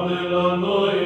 Amen.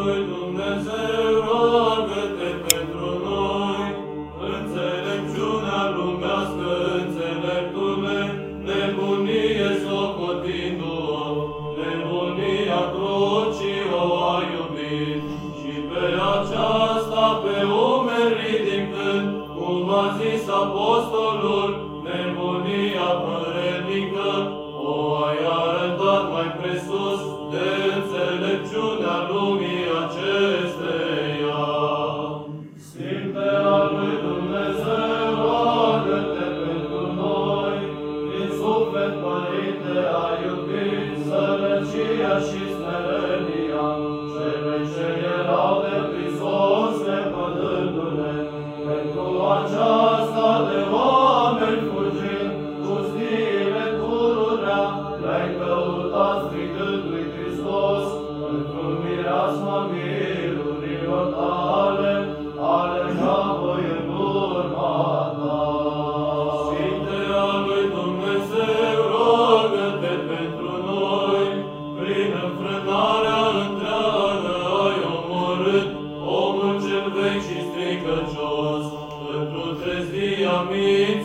Domnul Dumnezeu,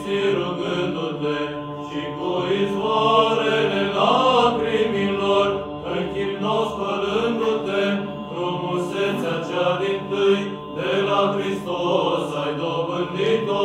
minții rugându-te și cu izvoarele lacrimilor, închină spălându-te, frumusețea cea din tâi, de la Hristos ai dobândit-o,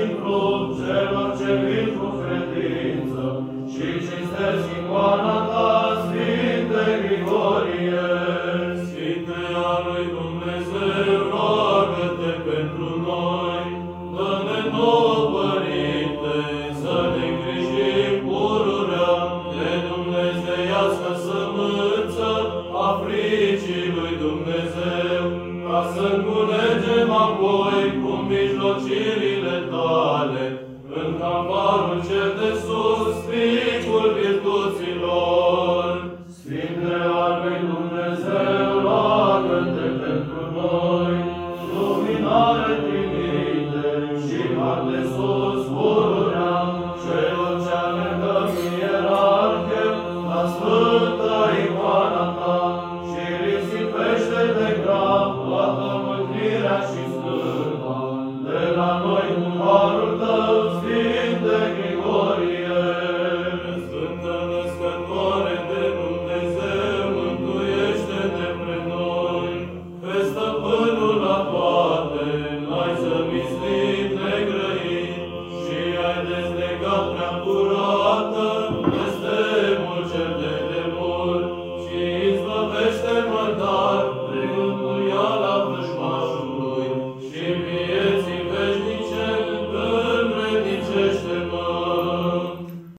și în trup celor ce vin cu credință și cinstesc icoana ta, Sfinte Grigorie. Sfinte a lui Dumnezeu, roagă-te pentru noi, dă-ne nouă, Părinte, să ne îngrijim pururea de dumnezeiască sămânță a fricii lui Dumnezeu, ca să înculegem apoi cu mijlocirile Carlos Urram, Chelsea.